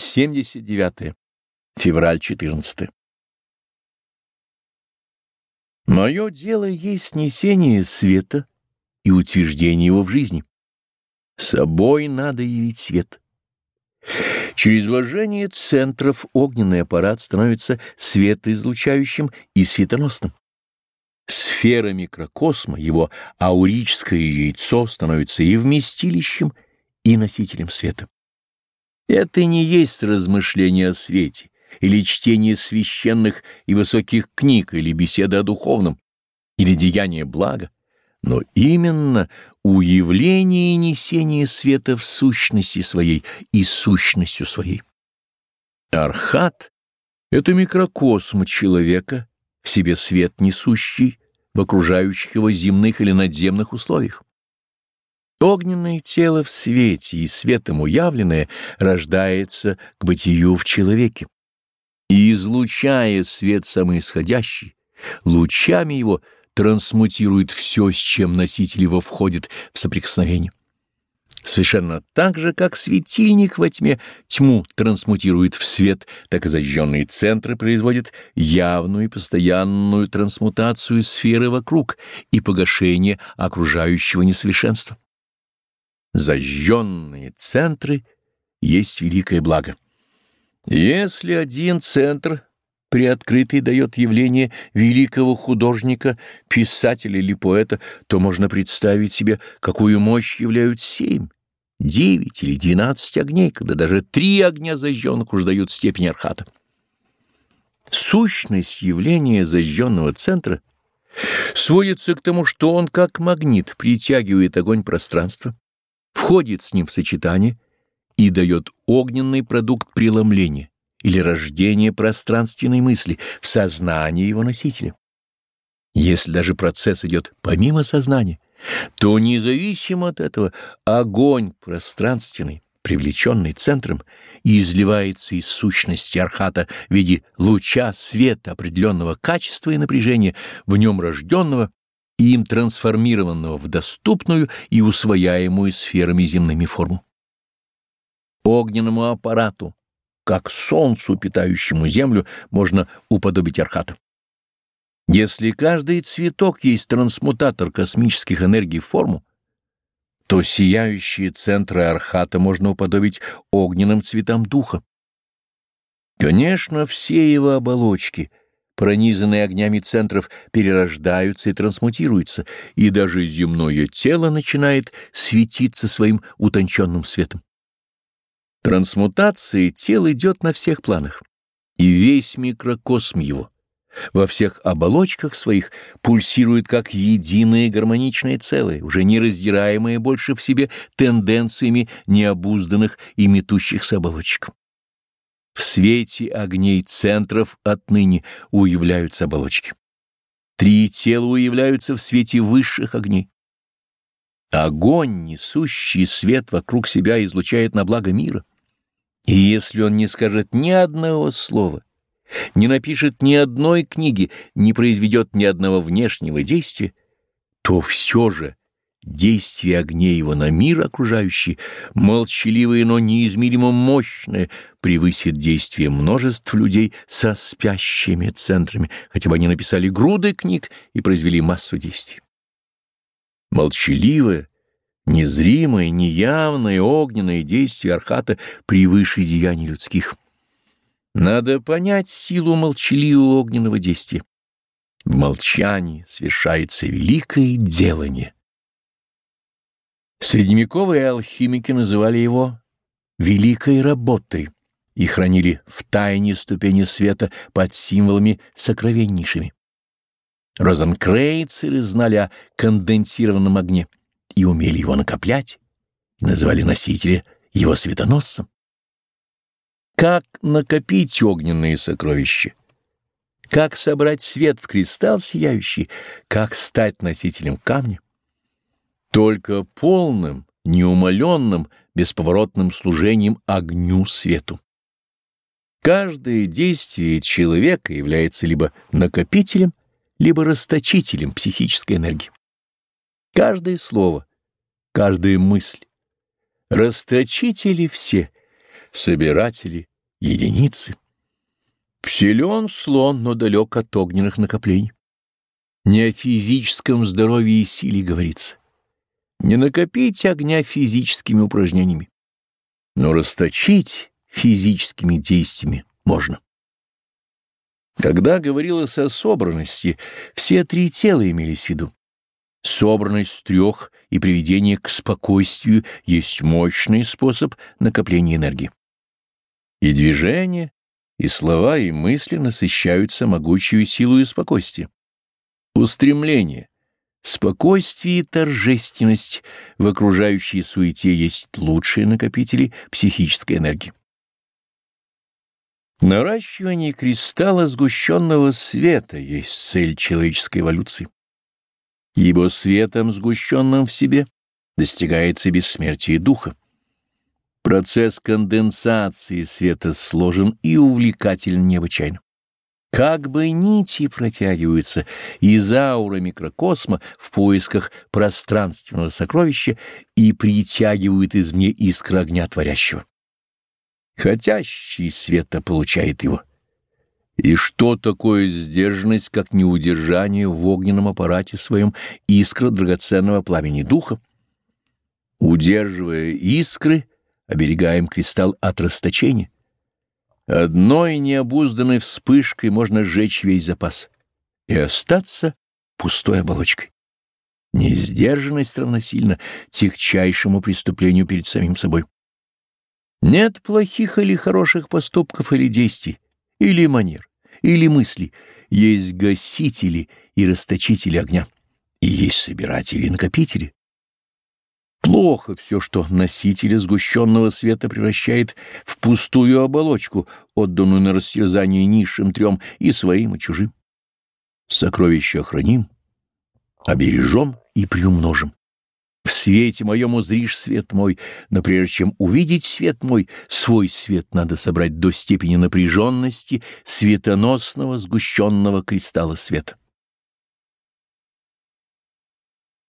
79. Февраль 14. Мое дело есть несение света и утверждение его в жизни. Собой надо явить свет. Через вложение центров огненный аппарат становится светоизлучающим и светоносным. Сфера микрокосма, его аурическое яйцо, становится и вместилищем, и носителем света. Это не есть размышление о свете, или чтение священных и высоких книг, или беседа о духовном, или деяние блага, но именно уявление и несение света в сущности своей и сущностью своей. Архат — это микрокосм человека, в себе свет несущий в окружающих его земных или надземных условиях. Огненное тело в свете и светом уявленное рождается к бытию в человеке. И, излучая свет самоисходящий, лучами его трансмутирует все, с чем носитель его входит в соприкосновение. Совершенно так же, как светильник во тьме тьму трансмутирует в свет, так и зажженные центры производят явную и постоянную трансмутацию сферы вокруг и погашение окружающего несовершенства. Зажженные центры есть великое благо. Если один центр приоткрытый дает явление великого художника, писателя или поэта, то можно представить себе, какую мощь являют семь, девять или двенадцать огней, когда даже три огня зажженных уж дают степень архата. Сущность явления зажженного центра сводится к тому, что он как магнит притягивает огонь пространства, входит с ним в сочетание и дает огненный продукт преломления или рождения пространственной мысли в сознании его носителя. Если даже процесс идет помимо сознания, то независимо от этого огонь пространственный, привлеченный центром, изливается из сущности архата в виде луча света определенного качества и напряжения, в нем рожденного им трансформированного в доступную и усвояемую сферами земными форму. Огненному аппарату, как солнцу, питающему землю, можно уподобить архата. Если каждый цветок есть трансмутатор космических энергий в форму, то сияющие центры архата можно уподобить огненным цветам духа. Конечно, все его оболочки — пронизанные огнями центров, перерождаются и трансмутируются, и даже земное тело начинает светиться своим утонченным светом. Трансмутация тела идет на всех планах, и весь микрокосм его во всех оболочках своих пульсирует как единое гармоничное целое, уже не раздираемое больше в себе тенденциями необузданных и метущихся оболочек. В свете огней центров отныне уявляются оболочки. Три тела уявляются в свете высших огней. Огонь, несущий свет вокруг себя, излучает на благо мира. И если он не скажет ни одного слова, не напишет ни одной книги, не произведет ни одного внешнего действия, то все же Действие огней его на мир окружающий, молчаливое, но неизмеримо мощное, превысит действие множеств людей со спящими центрами, хотя бы они написали груды книг и произвели массу действий. Молчаливое, незримое, неявное, огненное действие Архата превыше деяний людских. Надо понять силу молчаливого огненного действия. В молчании совершается великое делание. Средневековые алхимики называли его «великой работой» и хранили в тайне ступени света под символами сокровеннейшими. Розенкрейцеры знали о конденсированном огне и умели его накоплять, называли носителя его светоносцем. Как накопить огненные сокровища? Как собрать свет в кристалл сияющий? Как стать носителем камня? Только полным, неумоленным, бесповоротным служением огню свету. Каждое действие человека является либо накопителем, либо расточителем психической энергии. Каждое слово, каждая мысль. Расточители все, собиратели единицы. Силен слон, но далек от огненных накоплений. Не о физическом здоровье и силе говорится. Не накопить огня физическими упражнениями, но расточить физическими действиями можно. Когда говорилось о собранности, все три тела имелись в виду. Собранность трех и приведение к спокойствию есть мощный способ накопления энергии. И движение, и слова, и мысли насыщаются могучую силу и спокойствие. Устремление, спокойствие и торжественность в окружающей суете есть лучшие накопители психической энергии. Наращивание кристалла сгущенного света есть цель человеческой эволюции. Ибо светом, сгущенным в себе, достигается бессмертие духа. Процесс конденсации света сложен и увлекателен необычайно. Как бы нити протягиваются из ауры микрокосма в поисках пространственного сокровища и притягивают извне искры огня творящего. Хотящий света получает его. И что такое сдержанность, как неудержание в огненном аппарате своем искра драгоценного пламени духа? Удерживая искры, оберегаем кристалл от расточения. Одной необузданной вспышкой можно сжечь весь запас и остаться пустой оболочкой. Несдержанность равносильно тягчайшему преступлению перед самим собой. Нет плохих или хороших поступков или действий, или манер, или мыслей. Есть гасители и расточители огня, и есть собиратели и накопители. Плохо все, что носителя сгущенного света превращает в пустую оболочку, отданную на растерзание низшим трем и своим, и чужим. Сокровища охраним, обережем и приумножим. В свете моем узришь свет мой, но прежде чем увидеть свет мой, свой свет надо собрать до степени напряженности светоносного сгущенного кристалла света.